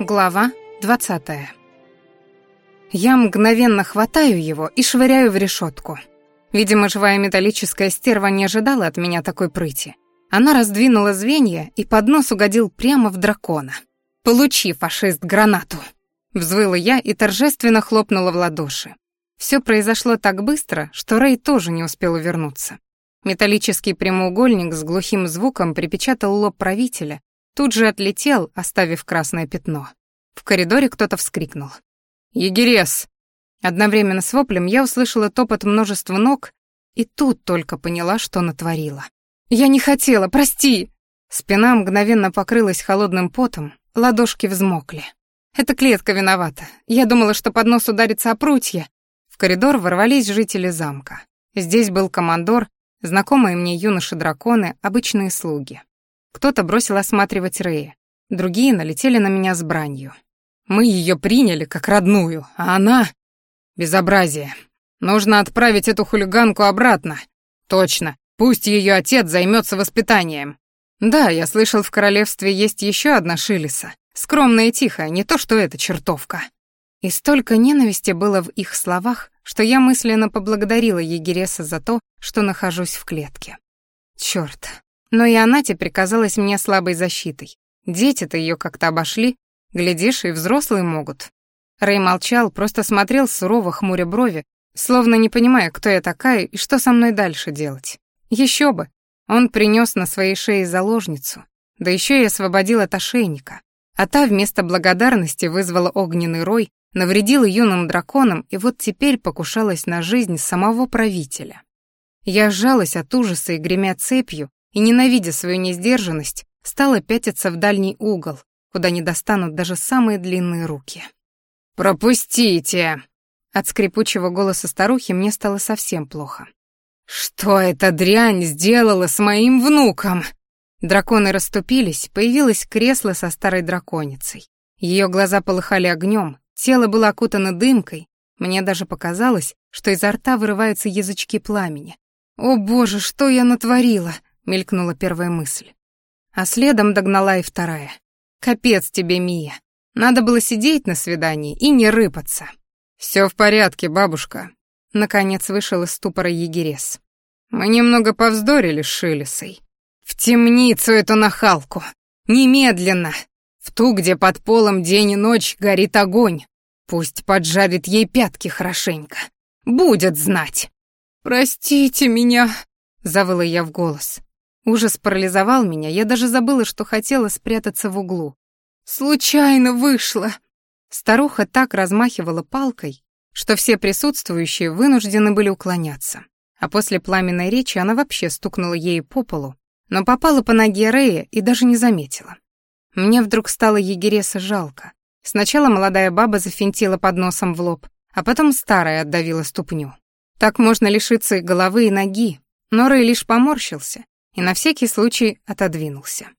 Глава 20. Я мгновенно хватаю его и швыряю в решетку. Видимо, живая металлическая стерва не ожидала от меня такой прыти. Она раздвинула звенья, и поднос угодил прямо в дракона. «Получи, фашист, гранату!» Взвыла я и торжественно хлопнула в ладоши. Все произошло так быстро, что Рэй тоже не успел увернуться. Металлический прямоугольник с глухим звуком припечатал лоб правителя, тут же отлетел, оставив красное пятно. В коридоре кто-то вскрикнул. «Егерес!» Одновременно с воплем я услышала топот множества ног и тут только поняла, что натворила. «Я не хотела, прости!» Спина мгновенно покрылась холодным потом, ладошки взмокли. «Это клетка виновата. Я думала, что под нос ударится о прутья». В коридор ворвались жители замка. Здесь был командор, знакомые мне юноши-драконы, обычные слуги. Кто-то бросил осматривать Рэя, другие налетели на меня с бранью. Мы ее приняли как родную, а она... Безобразие. Нужно отправить эту хулиганку обратно. Точно. Пусть ее отец займется воспитанием. Да, я слышал, в королевстве есть еще одна Шилиса. Скромная и тихая, не то что эта чертовка. И столько ненависти было в их словах, что я мысленно поблагодарила Егереса за то, что нахожусь в клетке. Черт, но и она теперь казалась мне слабой защитой. Дети-то ее как-то обошли, глядишь, и взрослые могут. Рэй молчал, просто смотрел сурово хмуря брови, словно не понимая, кто я такая и что со мной дальше делать. Еще бы, он принес на своей шее заложницу, да еще и освободил от ошейника. А та вместо благодарности вызвала огненный рой, навредила юным драконам и вот теперь покушалась на жизнь самого правителя. Я сжалась от ужаса и, гремя цепью, и, ненавидя свою несдержанность, стала пятиться в дальний угол, куда не достанут даже самые длинные руки. «Пропустите!» От скрипучего голоса старухи мне стало совсем плохо. «Что эта дрянь сделала с моим внуком?» Драконы расступились, появилось кресло со старой драконицей. Ее глаза полыхали огнем, тело было окутано дымкой, мне даже показалось, что изо рта вырываются язычки пламени. «О боже, что я натворила!» Мелькнула первая мысль. А следом догнала и вторая. Капец тебе, Мия. Надо было сидеть на свидании и не рыпаться. Все в порядке, бабушка. Наконец вышел из ступора егерес. Мы немного повздорили с Шилесой. В темницу эту нахалку. Немедленно. В ту, где под полом день и ночь горит огонь. Пусть поджарит ей пятки хорошенько. Будет знать. «Простите меня», — завыла я в голос. Ужас парализовал меня, я даже забыла, что хотела спрятаться в углу. «Случайно вышло!» Старуха так размахивала палкой, что все присутствующие вынуждены были уклоняться. А после пламенной речи она вообще стукнула ею по полу, но попала по ноге Рея и даже не заметила. Мне вдруг стало егереса жалко. Сначала молодая баба зафинтила под носом в лоб, а потом старая отдавила ступню. Так можно лишиться и головы, и ноги, но Рэй лишь поморщился и на всякий случай отодвинулся.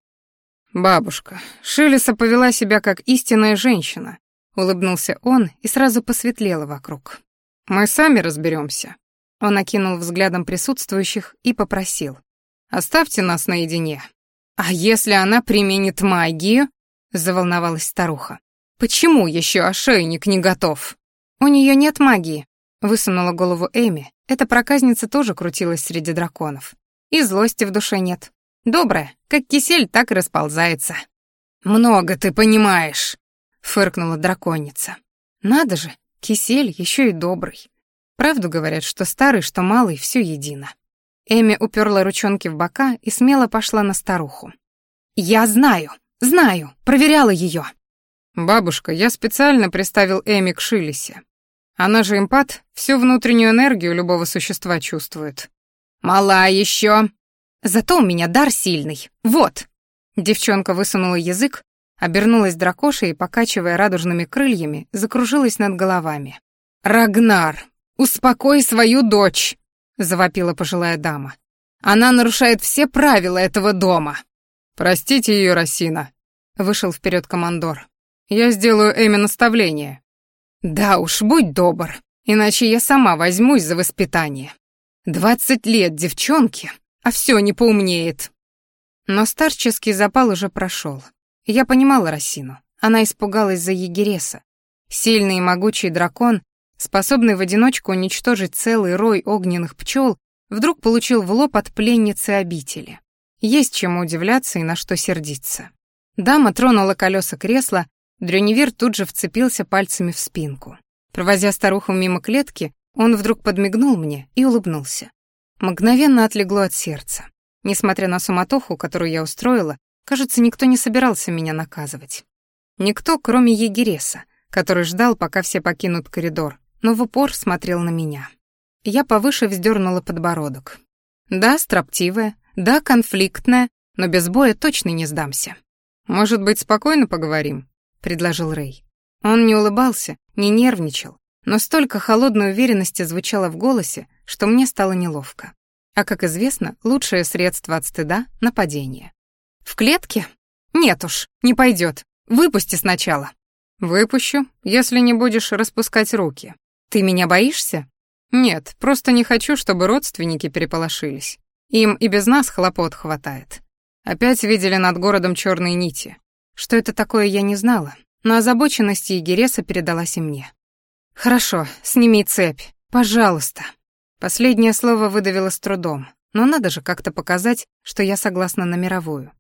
«Бабушка, Шилеса повела себя как истинная женщина», — улыбнулся он и сразу посветлело вокруг. «Мы сами разберемся. Он окинул взглядом присутствующих и попросил. «Оставьте нас наедине». «А если она применит магию?» — заволновалась старуха. «Почему еще ошейник не готов?» «У нее нет магии», — высунула голову Эми. Эта проказница тоже крутилась среди драконов. И злости в душе нет. Добрая, как кисель, так и расползается. «Много ты понимаешь», — фыркнула драконица. «Надо же, кисель еще и добрый. Правду говорят, что старый, что малый, все едино». Эми уперла ручонки в бока и смело пошла на старуху. «Я знаю, знаю, проверяла ее. «Бабушка, я специально приставил Эми к Шилисе. Она же импат, всю внутреннюю энергию любого существа чувствует. «Мала еще!» «Зато у меня дар сильный. Вот!» Девчонка высунула язык, обернулась дракошей и, покачивая радужными крыльями, закружилась над головами. «Рагнар, успокой свою дочь!» — завопила пожилая дама. «Она нарушает все правила этого дома!» «Простите ее, Росина», — вышел вперед командор. «Я сделаю Эми наставление». «Да уж, будь добр, иначе я сама возьмусь за воспитание». Двадцать лет девчонке, а все не поумнеет. Но старческий запал уже прошел. Я понимала Росину. она испугалась за Егереса. Сильный и могучий дракон, способный в одиночку уничтожить целый рой огненных пчел, вдруг получил в лоб от пленницы обители. Есть чему удивляться и на что сердиться. Дама тронула колеса кресла, Дрюневир тут же вцепился пальцами в спинку. Провозя старуху мимо клетки, он вдруг подмигнул мне и улыбнулся. Мгновенно отлегло от сердца. Несмотря на суматоху, которую я устроила, кажется, никто не собирался меня наказывать. Никто, кроме егереса, который ждал, пока все покинут коридор, но в упор смотрел на меня. Я повыше вздернула подбородок. Да, строптивая, да, конфликтная, но без боя точно не сдамся. «Может быть, спокойно поговорим?» — предложил Рэй. Он не улыбался, не нервничал, но столько холодной уверенности звучало в голосе, что мне стало неловко. А, как известно, лучшее средство от стыда — нападение. «В клетке? Нет уж, не пойдет. Выпусти сначала». «Выпущу, если не будешь распускать руки. Ты меня боишься?» «Нет, просто не хочу, чтобы родственники переполошились. Им и без нас хлопот хватает. Опять видели над городом черные нити. Что это такое, я не знала, но озабоченность Егереса передалась и мне. «Хорошо, сними цепь, пожалуйста». Последнее слово выдавило с трудом, но надо же как-то показать, что я согласна на мировую.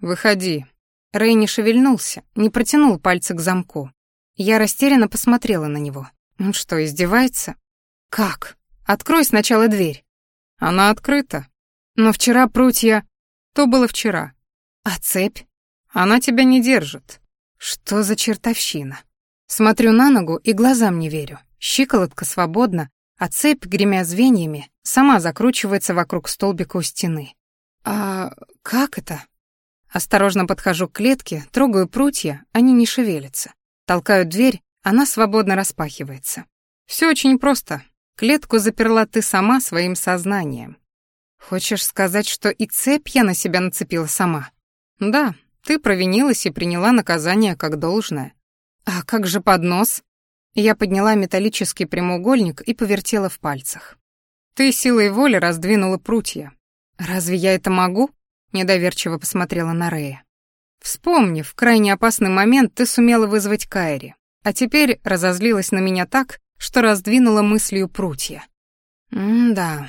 «Выходи». Рэй не шевельнулся, не протянул пальцы к замку. Я растерянно посмотрела на него. Он что, издевается? «Как? Открой сначала дверь». «Она открыта», но вчера прутья... То было вчера. А цепь? Она тебя не держит. Что за чертовщина? Смотрю на ногу и глазам не верю. Щиколотка свободна, а цепь, гремя звеньями, сама закручивается вокруг столбика у стены. А как это? Осторожно подхожу к клетке, трогаю прутья, они не шевелятся. Толкаю дверь, она свободно распахивается. Все очень просто. Клетку заперла ты сама своим сознанием. Хочешь сказать, что и цепь я на себя нацепила сама? Да, ты провинилась и приняла наказание как должное. А как же поднос? Я подняла металлический прямоугольник и повертела в пальцах. Ты силой воли раздвинула прутья. Разве я это могу? Недоверчиво посмотрела на Рея. Вспомни, в крайне опасный момент ты сумела вызвать Кайри, а теперь разозлилась на меня так, что раздвинула мыслью прутья. М-да,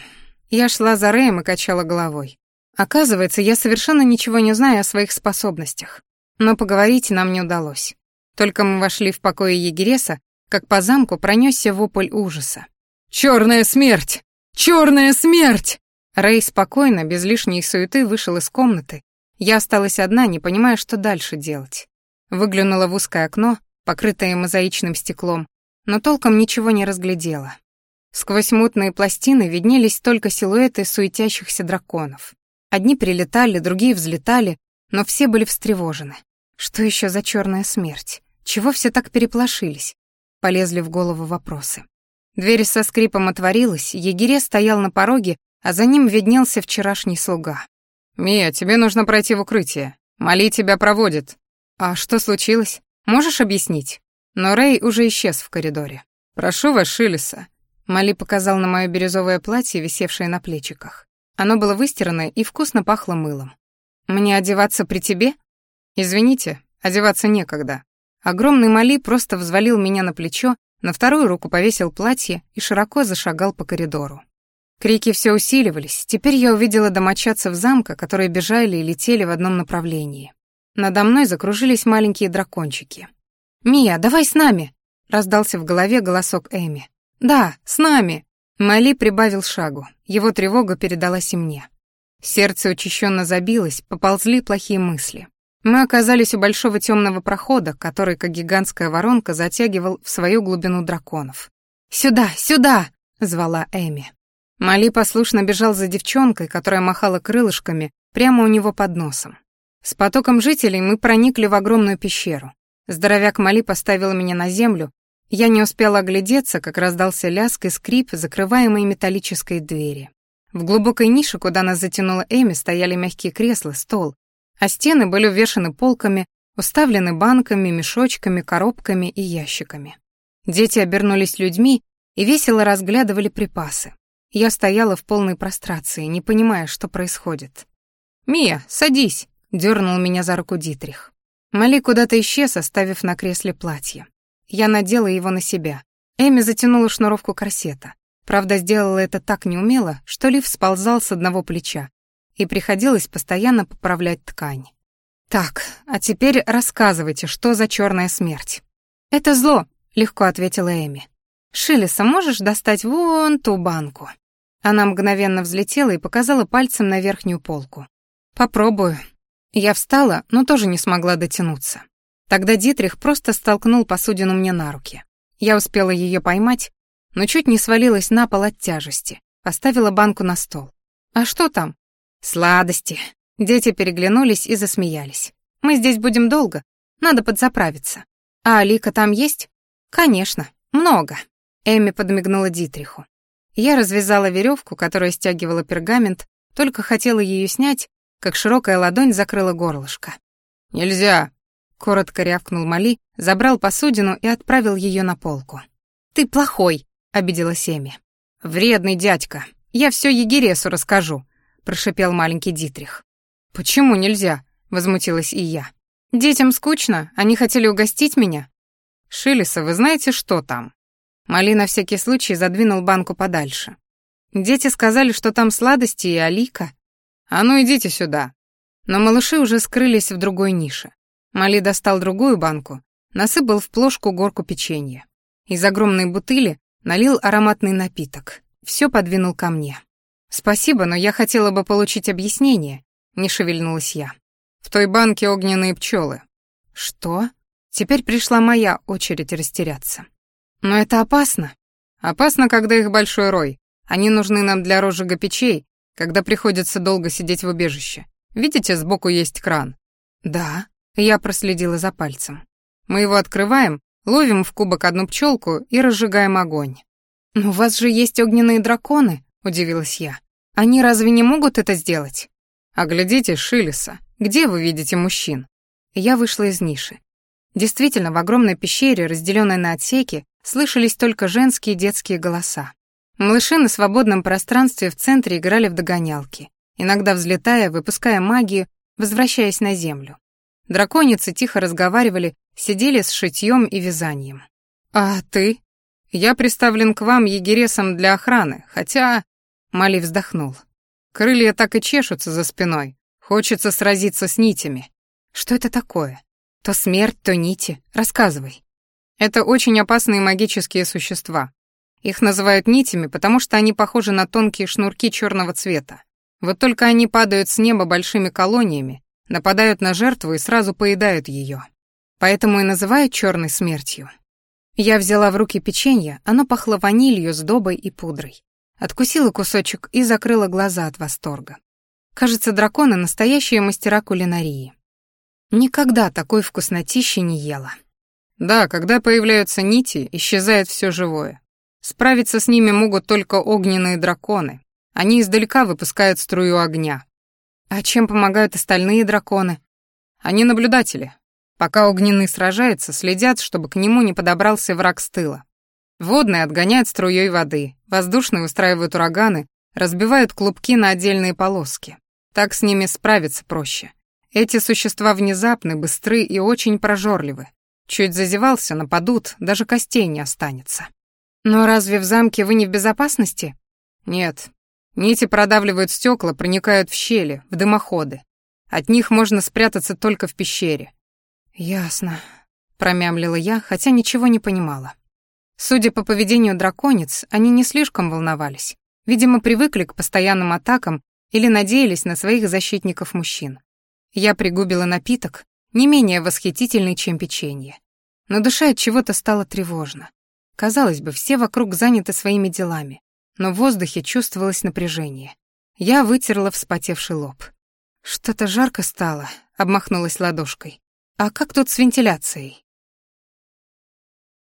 я шла за Рэем и качала головой. Оказывается, я совершенно ничего не знаю о своих способностях. Но поговорить нам не удалось. Только мы вошли в покои Егереса, как по замку пронесся вопль ужаса. «Черная смерть! Черная смерть!» Рэй спокойно, без лишней суеты, вышел из комнаты. Я осталась одна, не понимая, что дальше делать. Выглянула в узкое окно, покрытое мозаичным стеклом, но толком ничего не разглядела. Сквозь мутные пластины виднелись только силуэты суетящихся драконов. Одни прилетали, другие взлетали, но все были встревожены. Что еще за черная смерть? Чего все так переплошились? Полезли в голову вопросы. Дверь со скрипом отворилась, егере стоял на пороге, а за ним виднелся вчерашний слуга. «Мия, тебе нужно пройти в укрытие. Мали тебя проводит». «А что случилось? Можешь объяснить?» Но Рэй уже исчез в коридоре. «Прошу вас, Шилеса, Мали показал на мое бирюзовое платье, висевшее на плечиках. Оно было выстиранное и вкусно пахло мылом. «Мне одеваться при тебе?» «Извините, одеваться некогда». Огромный Мали просто взвалил меня на плечо, на вторую руку повесил платье и широко зашагал по коридору. Крики все усиливались. Теперь я увидела домочадцев замка, которые бежали и летели в одном направлении. Надо мной закружились маленькие дракончики. «Мия, давай с нами!» — раздался в голове голосок Эми. «Да, с нами!» Мали прибавил шагу. Его тревога передалась и мне. Сердце учащенно забилось, поползли плохие мысли. Мы оказались у большого темного прохода, который, как гигантская воронка, затягивал в свою глубину драконов. «Сюда, сюда!» — звала Эми. Мали послушно бежал за девчонкой, которая махала крылышками прямо у него под носом. С потоком жителей мы проникли в огромную пещеру. Здоровяк Мали поставил меня на землю, я не успела оглядеться, как раздался лязг и скрип закрываемой металлической двери. В глубокой нише, куда нас затянула Эми, стояли мягкие кресла, стол, а стены были увешаны полками, уставлены банками, мешочками, коробками и ящиками. Дети обернулись людьми и весело разглядывали припасы. Я стояла в полной прострации, не понимая, что происходит. «Мия, садись!» — дернул меня за руку Дитрих. Мали куда-то исчез, оставив на кресле платье. Я надела его на себя. Эми затянула шнуровку корсета. Правда, сделала это так неумело, что лиф сползал с одного плеча, и приходилось постоянно поправлять ткань. «Так, а теперь рассказывайте, что за черная смерть?» «Это зло», — легко ответила Эми. «Шилеса, можешь достать вон ту банку?» Она мгновенно взлетела и показала пальцем на верхнюю полку. «Попробую». Я встала, но тоже не смогла дотянуться. Тогда Дитрих просто столкнул посудину мне на руки. Я успела ее поймать, но чуть не свалилась на пол от тяжести. Поставила банку на стол. «А что там?» «Сладости». Дети переглянулись и засмеялись. «Мы здесь будем долго. Надо подзаправиться. А Алика там есть?» «Конечно. Много». Эми подмигнула Дитриху. Я развязала веревку, которая стягивала пергамент, только хотела ее снять, как широкая ладонь закрыла горлышко. «Нельзя!» — коротко рявкнул Мали, забрал посудину и отправил ее на полку. «Ты плохой!» — обиделась Эми. «Вредный дядька. Я все Егересу расскажу», — прошипел маленький Дитрих. «Почему нельзя?» — возмутилась и я. «Детям скучно, они хотели угостить меня». «Шилеса, вы знаете, что там?» Мали на всякий случай задвинул банку подальше. Дети сказали, что там сладости и алика. А ну идите сюда. Но малыши уже скрылись в другой нише. Мали достал другую банку, насыпал в плошку горку печенья. Из огромной бутыли налил ароматный напиток. Все подвинул ко мне. «Спасибо, но я хотела бы получить объяснение», — не шевельнулась я. «В той банке огненные пчелы. «Что?» Теперь пришла моя очередь растеряться. Но это опасно. Опасно, когда их большой рой. Они нужны нам для розжига печей, когда приходится долго сидеть в убежище. Видите, сбоку есть кран? Да. Я проследила за пальцем. Мы его открываем, ловим в кубок одну пчелку и разжигаем огонь. «Но у вас же есть огненные драконы», — удивилась я. «Они разве не могут это сделать?» «Оглядите Шилеса. Где вы видите мужчин?» Я вышла из ниши. Действительно, в огромной пещере, разделенной на отсеки, слышались только женские и детские голоса. Малыши на свободном пространстве в центре играли в догонялки, иногда взлетая, выпуская магию, возвращаясь на землю. Драконицы тихо разговаривали, сидели с шитьем и вязанием. «А ты?» «Я приставлен к вам егересом для охраны, хотя...» Мали вздохнул. «Крылья так и чешутся за спиной. Хочется сразиться с нитями. Что это такое? То смерть, то нити. Рассказывай». Это очень опасные магические существа. Их называют нитями, потому что они похожи на тонкие шнурки черного цвета. Вот только они падают с неба большими колониями, нападают на жертву и сразу поедают ее. Поэтому и называют черной смертью. Я взяла в руки печенье, оно пахло ванилью, сдобой и пудрой. Откусила кусочек и закрыла глаза от восторга. Кажется, драконы — настоящие мастера кулинарии. Никогда такой вкуснотищи не ела. Да, когда появляются нити, исчезает все живое. Справиться с ними могут только огненные драконы. Они издалека выпускают струю огня. А чем помогают остальные драконы? Они наблюдатели. Пока огненный сражается, следят, чтобы к нему не подобрался враг с тыла. Водные отгоняют струей воды, воздушные устраивают ураганы, разбивают клубки на отдельные полоски. Так с ними справиться проще. Эти существа внезапны, быстры и очень прожорливы. Чуть зазевался, нападут, даже костей не останется. Но разве в замке вы не в безопасности? Нет. Нити продавливают стекла, проникают в щели, в дымоходы. От них можно спрятаться только в пещере. Ясно, промямлила я, хотя ничего не понимала. Судя по поведению драконец, они не слишком волновались. Видимо, привыкли к постоянным атакам или надеялись на своих защитников-мужчин. Я пригубила напиток, не менее восхитительный, чем печенье. Но душа от чего-то стало тревожно. Казалось бы, все вокруг заняты своими делами, но в воздухе чувствовалось напряжение. Я вытерла вспотевший лоб. Что-то жарко стало, обмахнулась ладошкой. А как тут с вентиляцией?